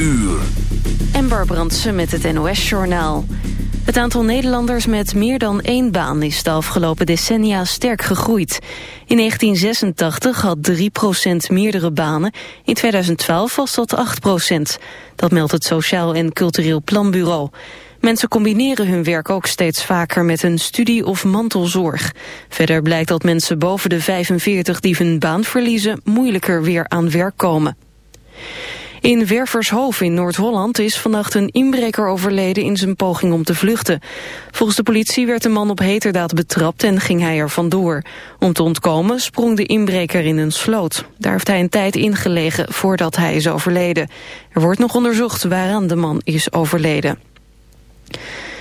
uur. Ember Brandsen met het NOS-journaal. Het aantal Nederlanders met meer dan één baan is de afgelopen decennia sterk gegroeid. In 1986 had 3% meerdere banen, in 2012 was dat 8% Dat meldt het Sociaal en Cultureel Planbureau. Mensen combineren hun werk ook steeds vaker met een studie of mantelzorg. Verder blijkt dat mensen boven de 45 die hun baan verliezen moeilijker weer aan werk komen. In Wervershoofd in Noord-Holland is vannacht een inbreker overleden in zijn poging om te vluchten. Volgens de politie werd de man op heterdaad betrapt en ging hij er vandoor. Om te ontkomen sprong de inbreker in een sloot. Daar heeft hij een tijd ingelegen voordat hij is overleden. Er wordt nog onderzocht waaraan de man is overleden.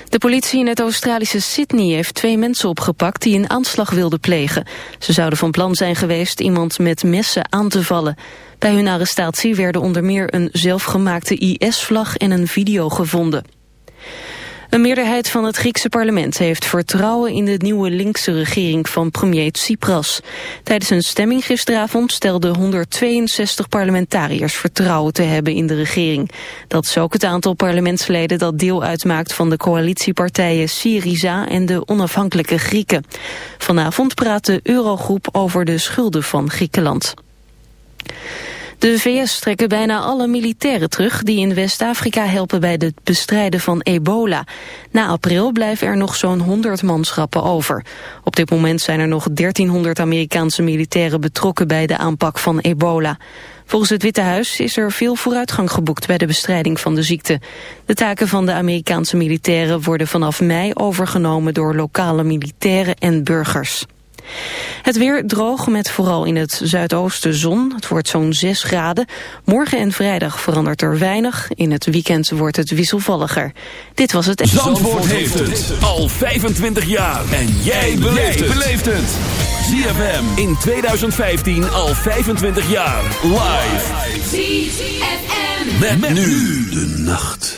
De politie in het Australische Sydney heeft twee mensen opgepakt die een aanslag wilden plegen. Ze zouden van plan zijn geweest iemand met messen aan te vallen. Bij hun arrestatie werden onder meer een zelfgemaakte IS-vlag en een video gevonden. Een meerderheid van het Griekse parlement heeft vertrouwen in de nieuwe linkse regering van premier Tsipras. Tijdens een stemming gisteravond stelden 162 parlementariërs vertrouwen te hebben in de regering. Dat is ook het aantal parlementsleden dat deel uitmaakt van de coalitiepartijen Syriza en de onafhankelijke Grieken. Vanavond praat de Eurogroep over de schulden van Griekenland. De VS trekken bijna alle militairen terug die in West-Afrika helpen bij het bestrijden van ebola. Na april blijven er nog zo'n 100 manschappen over. Op dit moment zijn er nog 1300 Amerikaanse militairen betrokken bij de aanpak van ebola. Volgens het Witte Huis is er veel vooruitgang geboekt bij de bestrijding van de ziekte. De taken van de Amerikaanse militairen worden vanaf mei overgenomen door lokale militairen en burgers. Het weer droog met vooral in het zuidoosten zon. Het wordt zo'n 6 graden. Morgen en vrijdag verandert er weinig. In het weekend wordt het wisselvalliger. Dit was het... Zandvoort, heeft het al 25 jaar. En jij beleeft het. ZFM in 2015 al 25 jaar. Live. ZFM. met nu de nacht.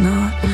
miracle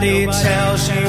Nobody tells you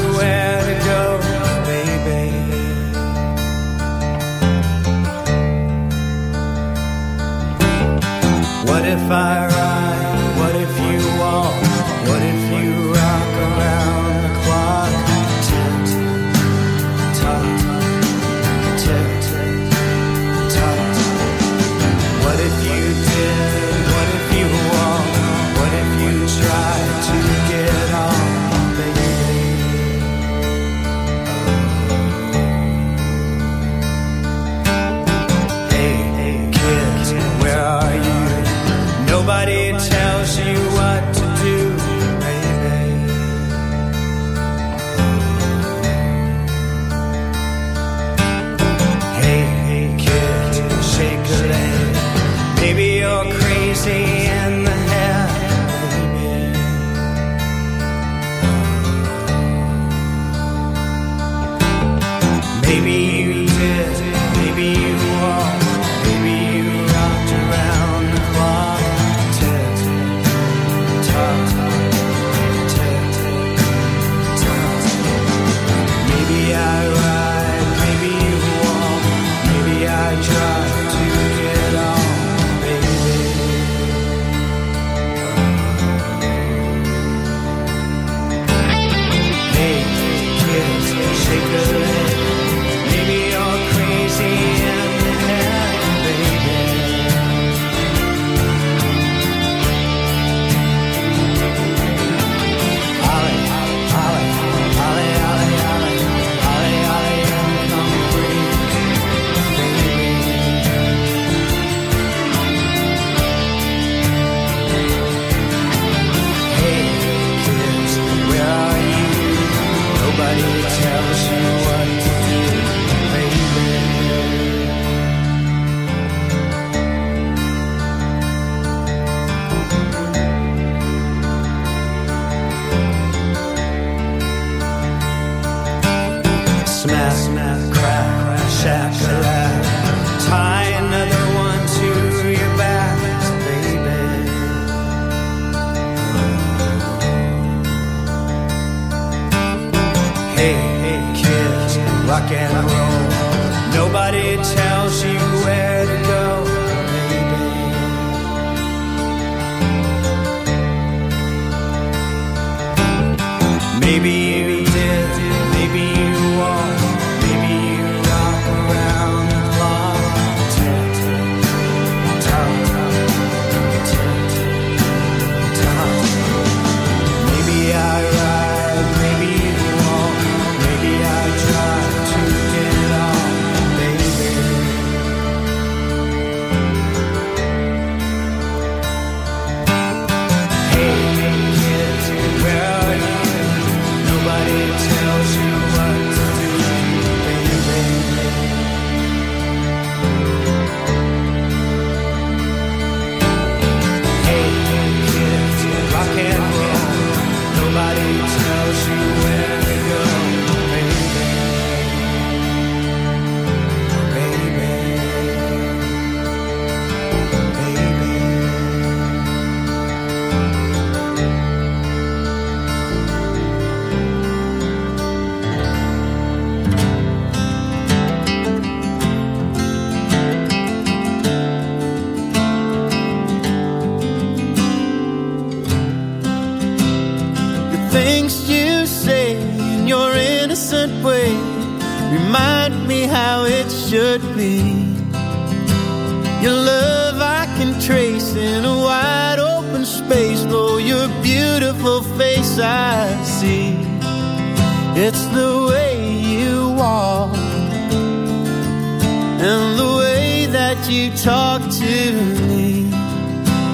talk to me.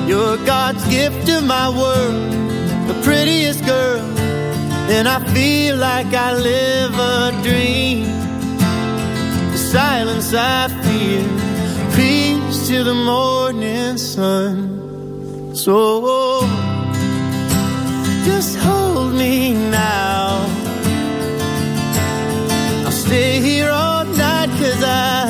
You're God's gift to my world, the prettiest girl. And I feel like I live a dream. The silence I feel, peace to the morning sun. So just hold me now. I'll stay here all night cause I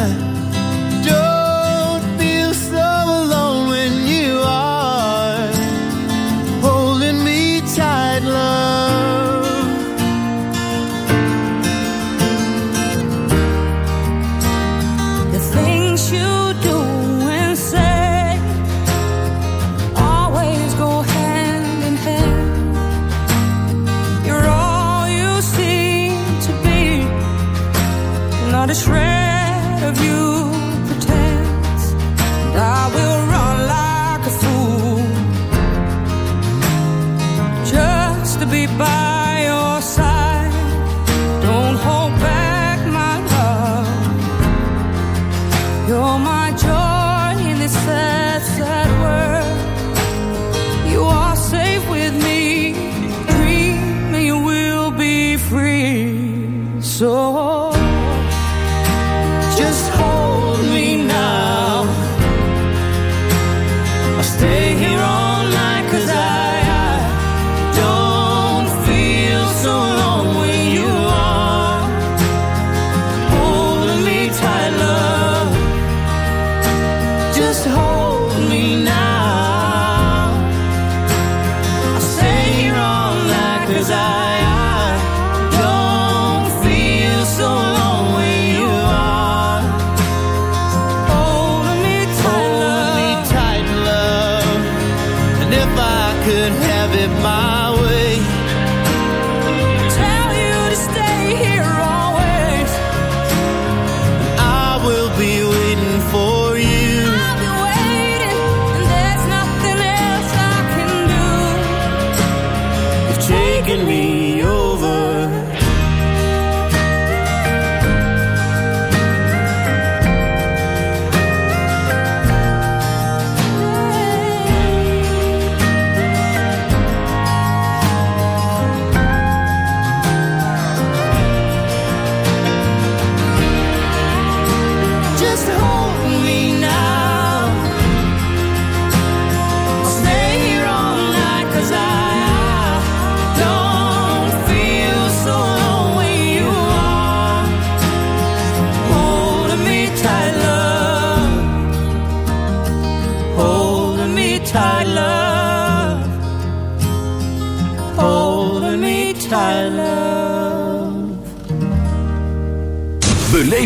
goodbye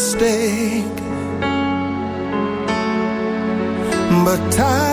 mistake. But time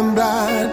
lembrar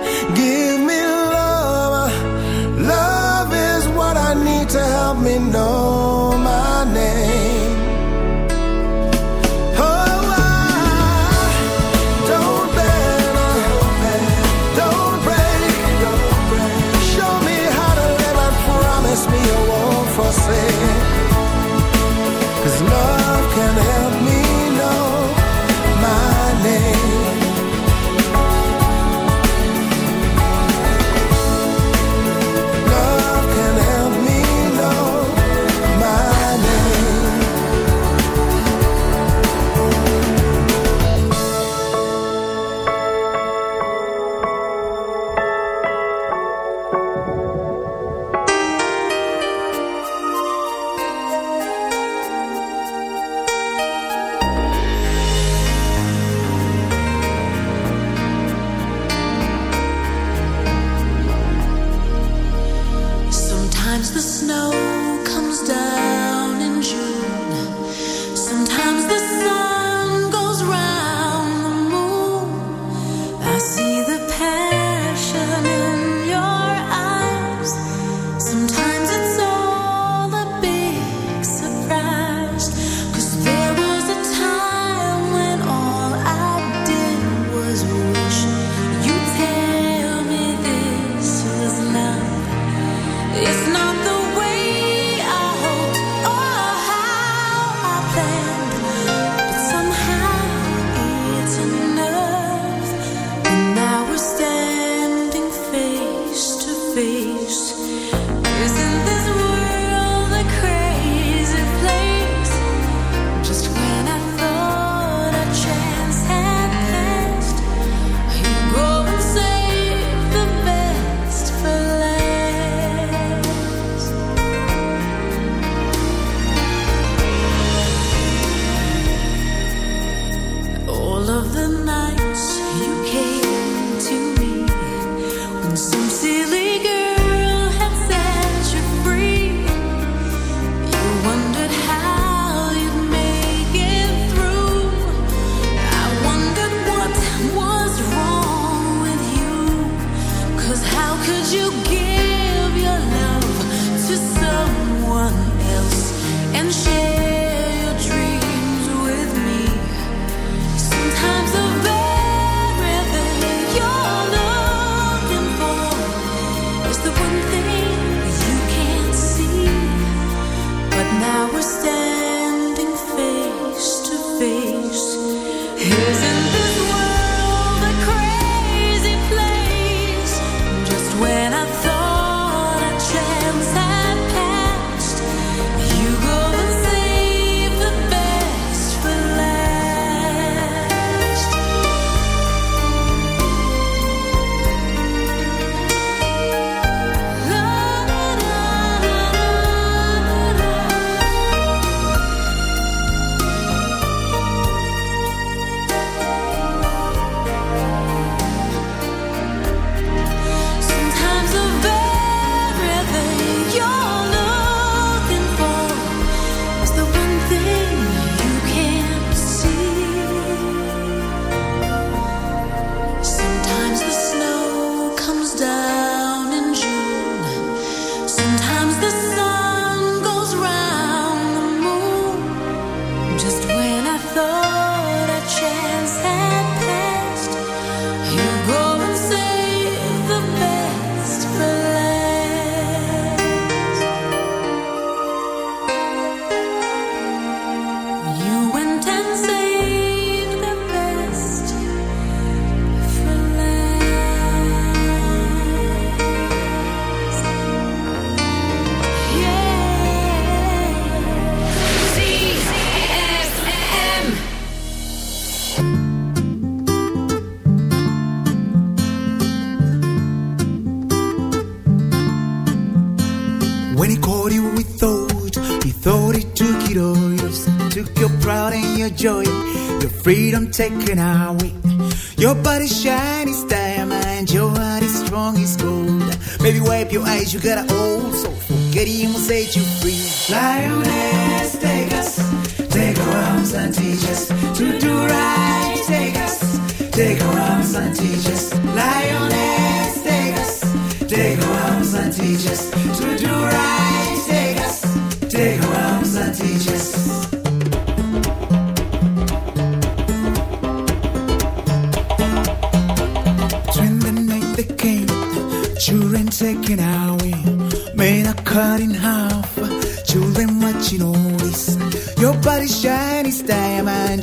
taken away. Your body's shiny as diamond, your heart is strong as gold. Baby, wipe your eyes, you got an old soul. Forgetting will set you free. Lioness, take us, take our arms and teach us to do right. Take us, take our arms and teach us. Lioness, take us, take our arms and teach us to do right.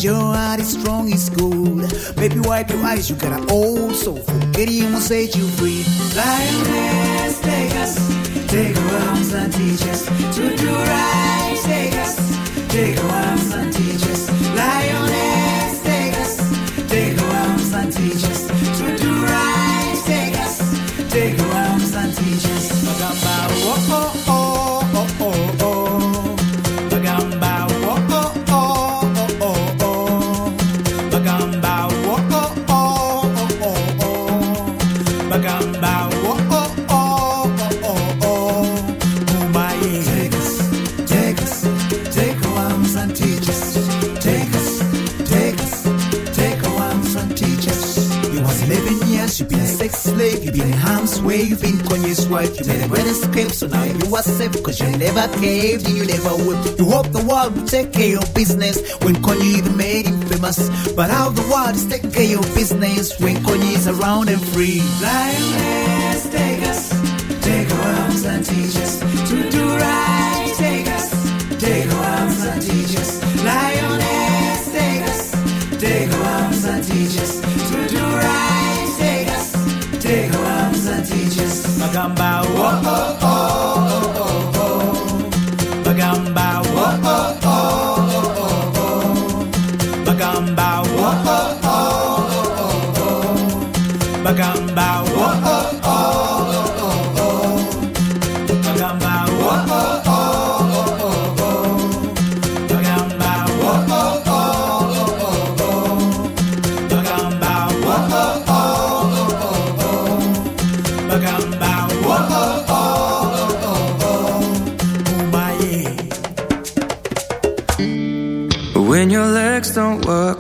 Your heart is strong as gold. Baby, wipe your eyes, you got an old soul. Forgetting will set you free. Lioness, take us, take our arms and teach us to do right. Take us, take our arms and teach us. Cause you never caved and you never will. You hope the world will take care of business when Kanye even made him famous. But how the world is taking care of business when Kanye is around and free. Lioness, take us, take our arms and teach us to do right. Take us, take our arms and teach us. Lioness, take us, take our arms and teach us to do right. Take us, take arms and teach us. Magamba, oh, oh.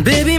Baby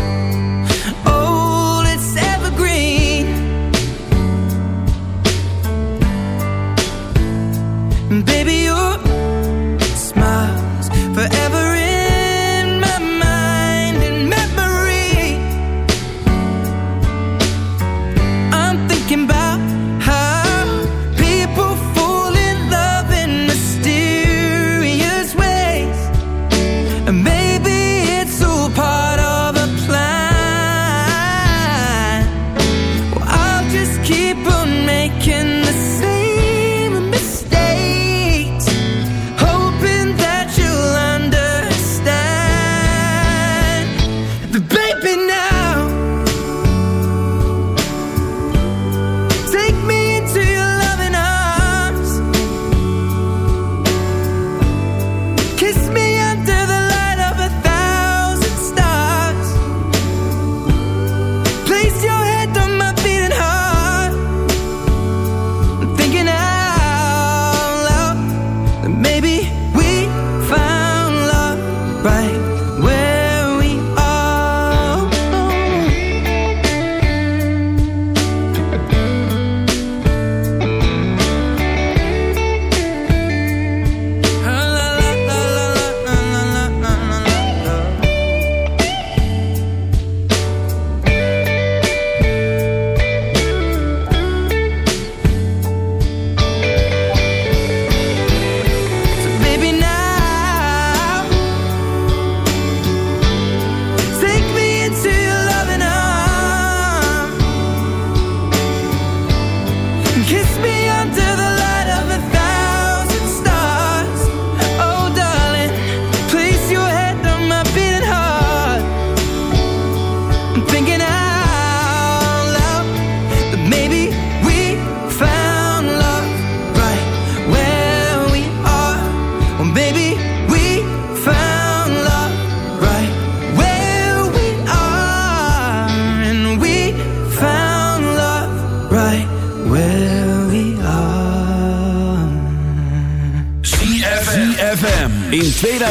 be you